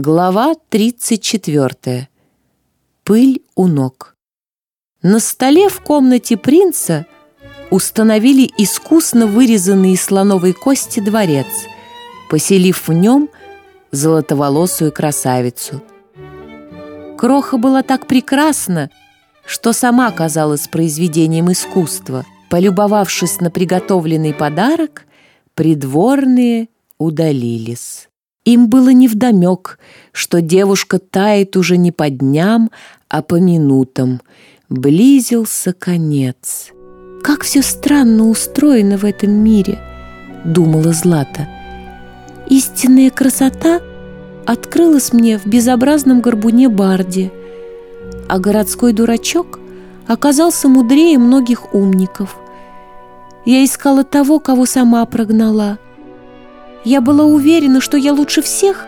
Глава 34. Пыль у ног. На столе в комнате принца установили искусно вырезанный из слоновой кости дворец, поселив в нем золотоволосую красавицу. Кроха была так прекрасна, что сама казалась произведением искусства. Полюбовавшись на приготовленный подарок, придворные удалились. Им было невдомек, что девушка тает уже не по дням, а по минутам. Близился конец. «Как все странно устроено в этом мире», — думала Злата. «Истинная красота открылась мне в безобразном горбуне Барде, а городской дурачок оказался мудрее многих умников. Я искала того, кого сама прогнала — я была уверена, что я лучше всех,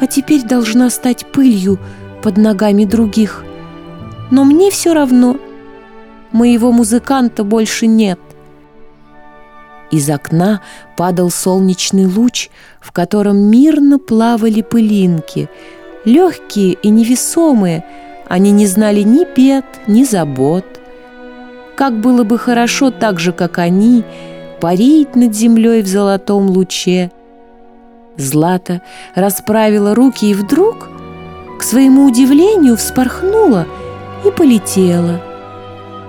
а теперь должна стать пылью под ногами других. Но мне все равно. Моего музыканта больше нет. Из окна падал солнечный луч, в котором мирно плавали пылинки. Легкие и невесомые, они не знали ни бед, ни забот. Как было бы хорошо так же, как они, парить над землей в золотом луче, Злата расправила руки и вдруг, к своему удивлению, вспорхнула и полетела.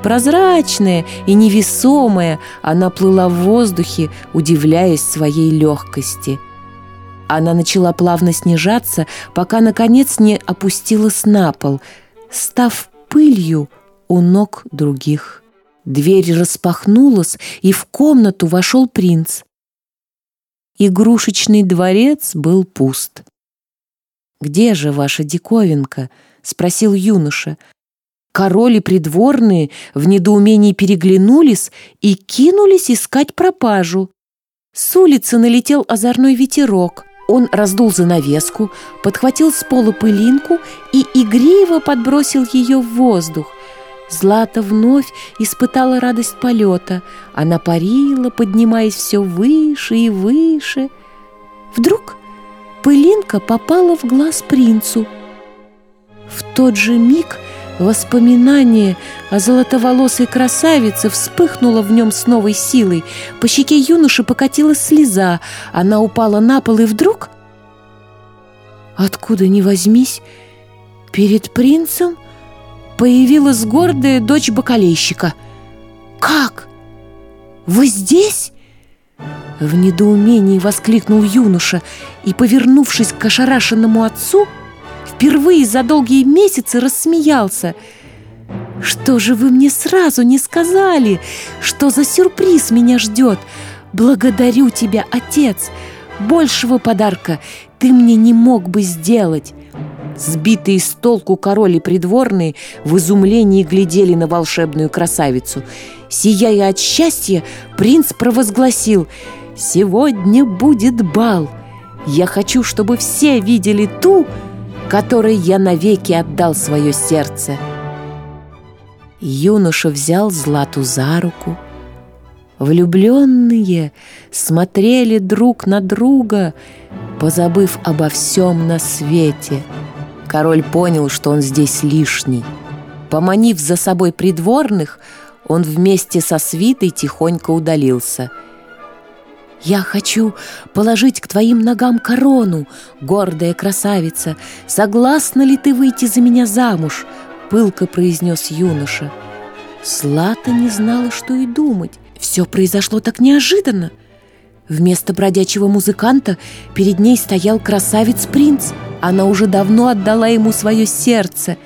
Прозрачная и невесомая, она плыла в воздухе, удивляясь своей легкости. Она начала плавно снижаться, пока, наконец, не опустилась на пол, став пылью у ног других. Дверь распахнулась, и в комнату вошел принц. Игрушечный дворец был пуст. «Где же ваша диковинка?» — спросил юноша. Король и придворные в недоумении переглянулись и кинулись искать пропажу. С улицы налетел озорной ветерок. Он раздул занавеску, подхватил с пола пылинку и игриво подбросил ее в воздух. Злата вновь испытала радость полета. Она парила, поднимаясь все выше и выше. Вдруг пылинка попала в глаз принцу. В тот же миг воспоминание о золотоволосой красавице вспыхнуло в нем с новой силой. По щеке юноши покатилась слеза. Она упала на пол, и вдруг... Откуда ни возьмись, перед принцем появилась гордая дочь бакалейщика. «Как? Вы здесь?» В недоумении воскликнул юноша и, повернувшись к ошарашенному отцу, впервые за долгие месяцы рассмеялся. «Что же вы мне сразу не сказали? Что за сюрприз меня ждет? Благодарю тебя, отец! Большего подарка ты мне не мог бы сделать!» Сбитые с толку король и придворные в изумлении глядели на волшебную красавицу. Сияя от счастья, принц провозгласил «Сегодня будет бал! Я хочу, чтобы все видели ту, которой я навеки отдал свое сердце». Юноша взял Злату за руку. Влюбленные смотрели друг на друга, позабыв обо всем на свете – Король понял, что он здесь лишний. Поманив за собой придворных, он вместе со свитой тихонько удалился. «Я хочу положить к твоим ногам корону, гордая красавица. Согласна ли ты выйти за меня замуж?» — пылко произнес юноша. Слата не знала, что и думать. Все произошло так неожиданно. Вместо бродячего музыканта перед ней стоял красавец-принц — она уже давно отдала ему свое сердце.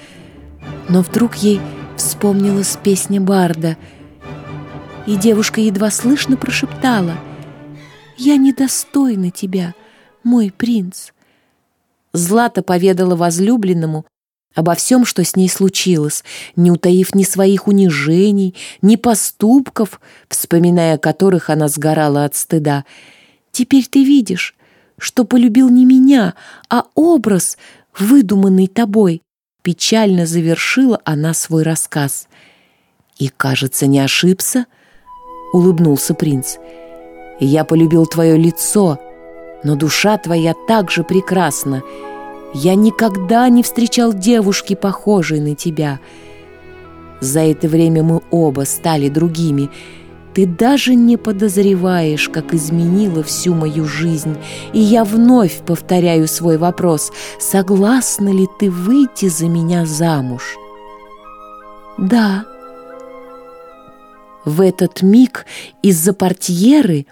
Но вдруг ей вспомнилась песня Барда, и девушка едва слышно прошептала «Я недостойна тебя, мой принц». Злата поведала возлюбленному обо всем, что с ней случилось, не утаив ни своих унижений, ни поступков, вспоминая которых она сгорала от стыда. «Теперь ты видишь, что полюбил не меня, а образ, выдуманный тобой. Печально завершила она свой рассказ. «И, кажется, не ошибся?» — улыбнулся принц. «Я полюбил твое лицо, но душа твоя так же прекрасна. Я никогда не встречал девушки, похожей на тебя. За это время мы оба стали другими. Ты даже не подозреваешь, как изменила всю мою жизнь. И я вновь повторяю свой вопрос. Согласна ли ты выйти за меня замуж? Да. В этот миг из-за портьеры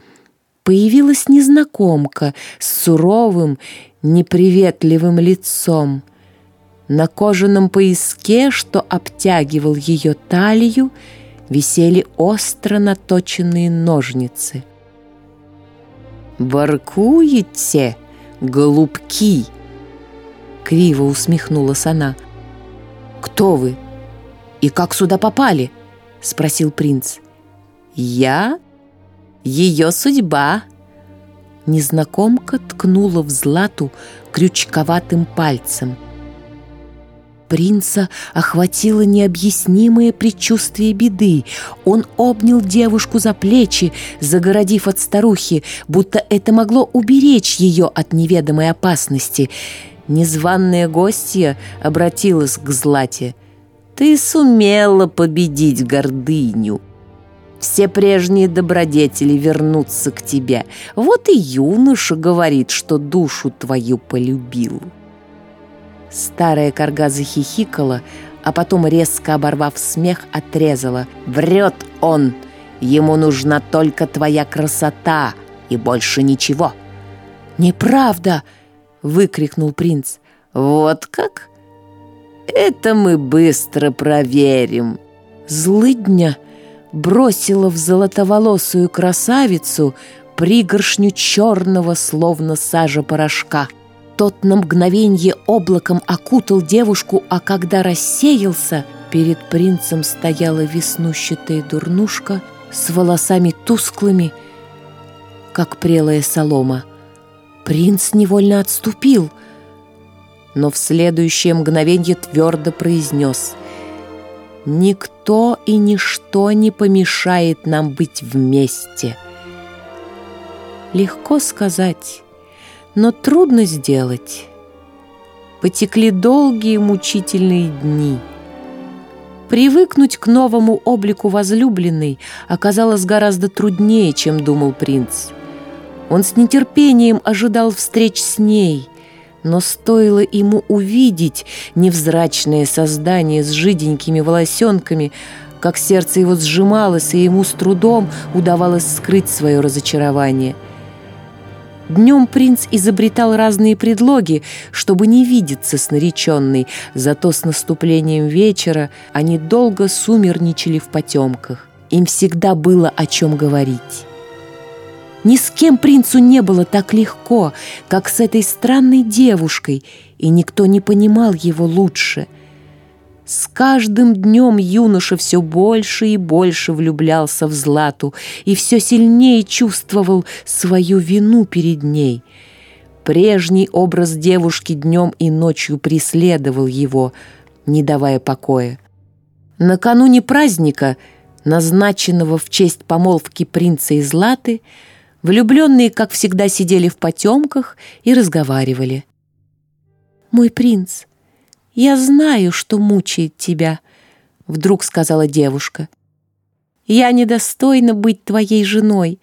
появилась незнакомка с суровым неприветливым лицом. На кожаном пояске, что обтягивал ее талию, висели остро наточенные ножницы. «Воркуете, голубки?» Криво усмехнулась она. «Кто вы? И как сюда попали?» Спросил принц. «Я? Ее судьба!» Незнакомка ткнула в Злату крючковатым пальцем. Принца охватило необъяснимое предчувствие беды. Он обнял девушку за плечи, загородив от старухи, будто это могло уберечь ее от неведомой опасности. Незваная гостья обратилась к Злате. «Ты сумела победить гордыню!» Все прежние добродетели вернутся к тебе. Вот и юноша говорит, что душу твою полюбил». Старая корга захихикала, а потом, резко оборвав смех, отрезала. «Врет он! Ему нужна только твоя красота и больше ничего!» «Неправда!» — выкрикнул принц. «Вот как? Это мы быстро проверим!» «Злыдня!» Бросила в золотоволосую красавицу пригоршню черного, словно сажа порошка. Тот на мгновенье облаком окутал девушку, а когда рассеялся, перед принцем стояла веснущатая дурнушка с волосами тусклыми, как прелая солома. Принц невольно отступил, но в следующее мгновенье твердо произнес — Никто и ничто не помешает нам быть вместе. Легко сказать, но трудно сделать. Потекли долгие мучительные дни. Привыкнуть к новому облику возлюбленной оказалось гораздо труднее, чем думал принц. Он с нетерпением ожидал встреч с ней – но стоило ему увидеть невзрачное создание с жиденькими волосенками, как сердце его сжималось, и ему с трудом удавалось скрыть свое разочарование. Днем принц изобретал разные предлоги, чтобы не видеться с нареченной, зато с наступлением вечера они долго сумерничали в потемках. Им всегда было о чем говорить. Ни с кем принцу не было так легко, как с этой странной девушкой, и никто не понимал его лучше. С каждым днем юноша все больше и больше влюблялся в Злату и все сильнее чувствовал свою вину перед ней. Прежний образ девушки днем и ночью преследовал его, не давая покоя. Накануне праздника, назначенного в честь помолвки принца и Златы, Влюбленные, как всегда, сидели в потемках и разговаривали. «Мой принц, я знаю, что мучает тебя», — вдруг сказала девушка. «Я недостойна быть твоей женой,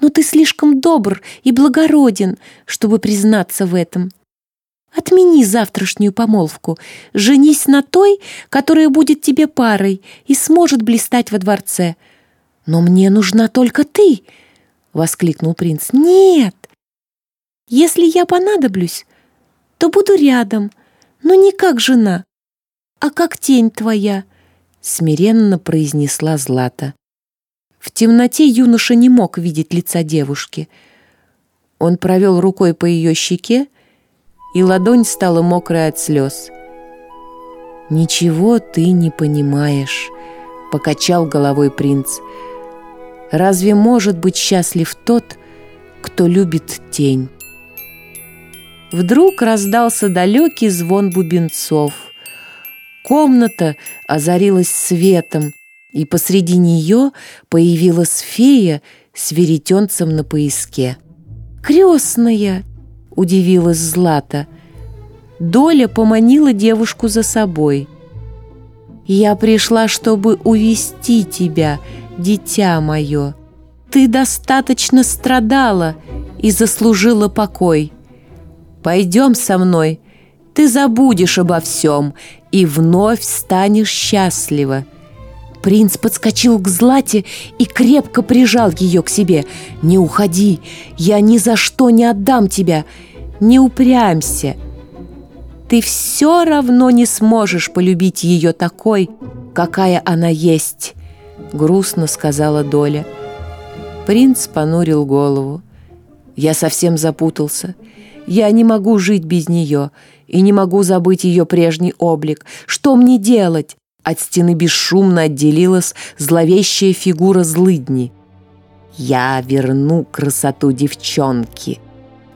но ты слишком добр и благороден, чтобы признаться в этом. Отмени завтрашнюю помолвку, женись на той, которая будет тебе парой и сможет блистать во дворце. Но мне нужна только ты», —— воскликнул принц. «Нет! Если я понадоблюсь, то буду рядом, но не как жена, а как тень твоя», — смиренно произнесла Злата. В темноте юноша не мог видеть лица девушки. Он провел рукой по ее щеке, и ладонь стала мокрой от слез. «Ничего ты не понимаешь», — покачал головой принц, — Разве может быть счастлив тот, кто любит тень? Вдруг раздался далекий звон бубенцов. Комната озарилась светом, и посреди нее появилась фея с веретенцем на пояске. «Крестная!» — удивилась Злата. Доля поманила девушку за собой. «Я пришла, чтобы увести тебя, дитя мое. Ты достаточно страдала и заслужила покой. Пойдем со мной, ты забудешь обо всем и вновь станешь счастлива». Принц подскочил к Злате и крепко прижал ее к себе. «Не уходи! Я ни за что не отдам тебя! Не упрямься! Ты все равно не сможешь полюбить ее такой, какая она есть!» Грустно сказала Доля. Принц понурил голову. «Я совсем запутался. Я не могу жить без нее и не могу забыть ее прежний облик. Что мне делать?» От стены бесшумно отделилась зловещая фигура злыдни. «Я верну красоту девчонки,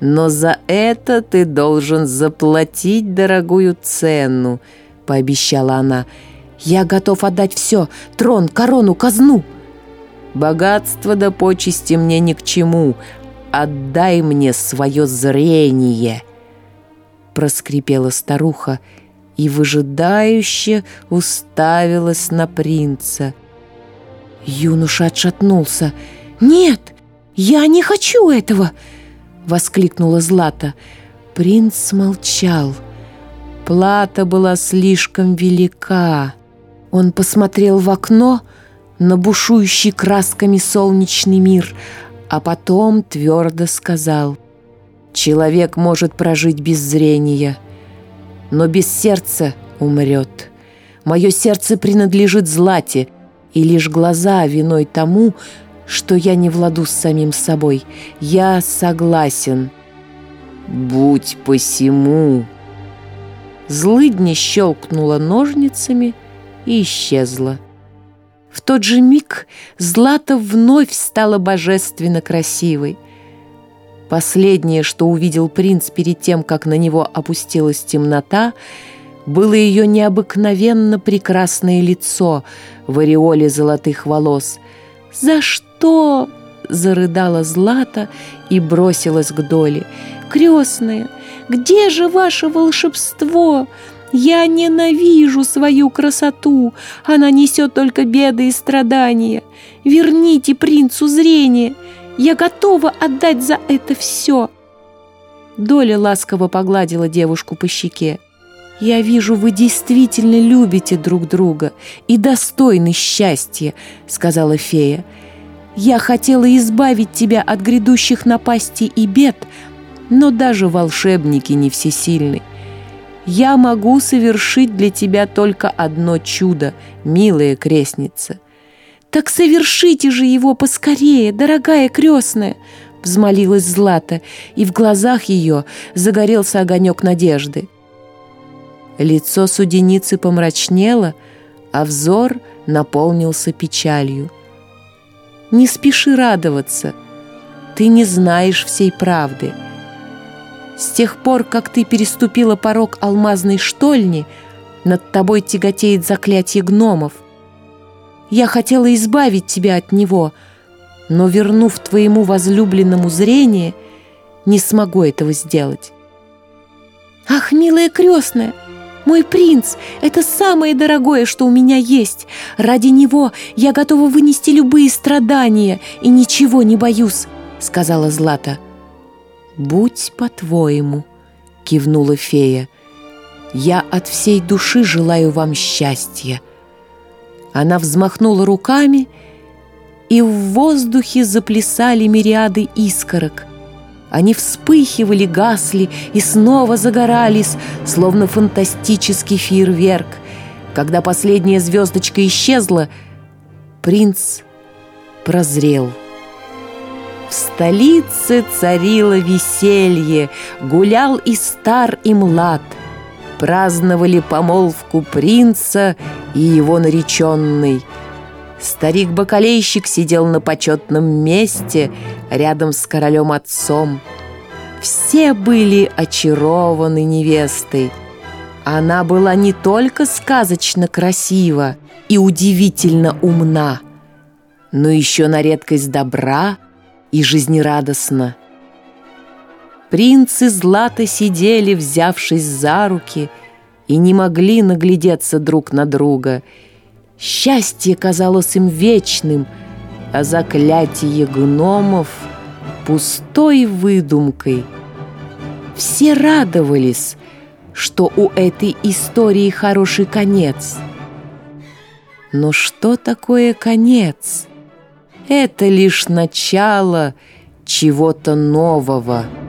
но за это ты должен заплатить дорогую цену», — пообещала она. «Я готов отдать все — трон, корону, казну». «Богатство да почести мне ни к чему. Отдай мне свое зрение», — проскрипела старуха, — и выжидающе уставилась на принца. Юноша отшатнулся. «Нет, я не хочу этого!» — воскликнула Злата. Принц молчал. Плата была слишком велика. Он посмотрел в окно на бушующий красками солнечный мир, а потом твердо сказал «Человек может прожить без зрения» но без сердца умрет. Мое сердце принадлежит злате, и лишь глаза виной тому, что я не владу с самим собой. Я согласен. Будь посему. Злыдня щелкнула ножницами и исчезла. В тот же миг Злата вновь стала божественно красивой. Последнее, что увидел принц перед тем, как на него опустилась темнота, было ее необыкновенно прекрасное лицо в ореоле золотых волос. «За что?» — зарыдала Злата и бросилась к Доле. «Крестная, где же ваше волшебство? Я ненавижу свою красоту. Она несет только беды и страдания. Верните принцу зрение. Я готова отдать за это все!» Доля ласково погладила девушку по щеке. «Я вижу, вы действительно любите друг друга и достойны счастья», — сказала фея. «Я хотела избавить тебя от грядущих напастей и бед, но даже волшебники не всесильны. Я могу совершить для тебя только одно чудо, милая крестница. «Так совершите же его поскорее, дорогая крестная!» взмолилась Злата, и в глазах ее загорелся огонек надежды. Лицо суденицы помрачнело, а взор наполнился печалью. «Не спеши радоваться, ты не знаешь всей правды. С тех пор, как ты переступила порог алмазной штольни, над тобой тяготеет заклятие гномов. Я хотела избавить тебя от него, но, вернув твоему возлюбленному зрение, не смогу этого сделать. Ах, милая крестная, мой принц — это самое дорогое, что у меня есть. Ради него я готова вынести любые страдания и ничего не боюсь, — сказала Злата. «Будь по-твоему», — кивнула фея. «Я от всей души желаю вам счастья». Она взмахнула руками, и в воздухе заплясали мириады искорок. Они вспыхивали, гасли и снова загорались, словно фантастический фейерверк. Когда последняя звездочка исчезла, принц прозрел. В столице царило веселье, гулял и стар, и млад — праздновали помолвку принца и его нареченной. Старик-бакалейщик сидел на почетном месте рядом с королем-отцом. Все были очарованы невестой. Она была не только сказочно красива и удивительно умна, но еще на редкость добра и жизнерадостна. Принцы злато сидели, взявшись за руки, и не могли наглядеться друг на друга. Счастье казалось им вечным, а заклятие гномов — пустой выдумкой. Все радовались, что у этой истории хороший конец. Но что такое конец? Это лишь начало чего-то нового —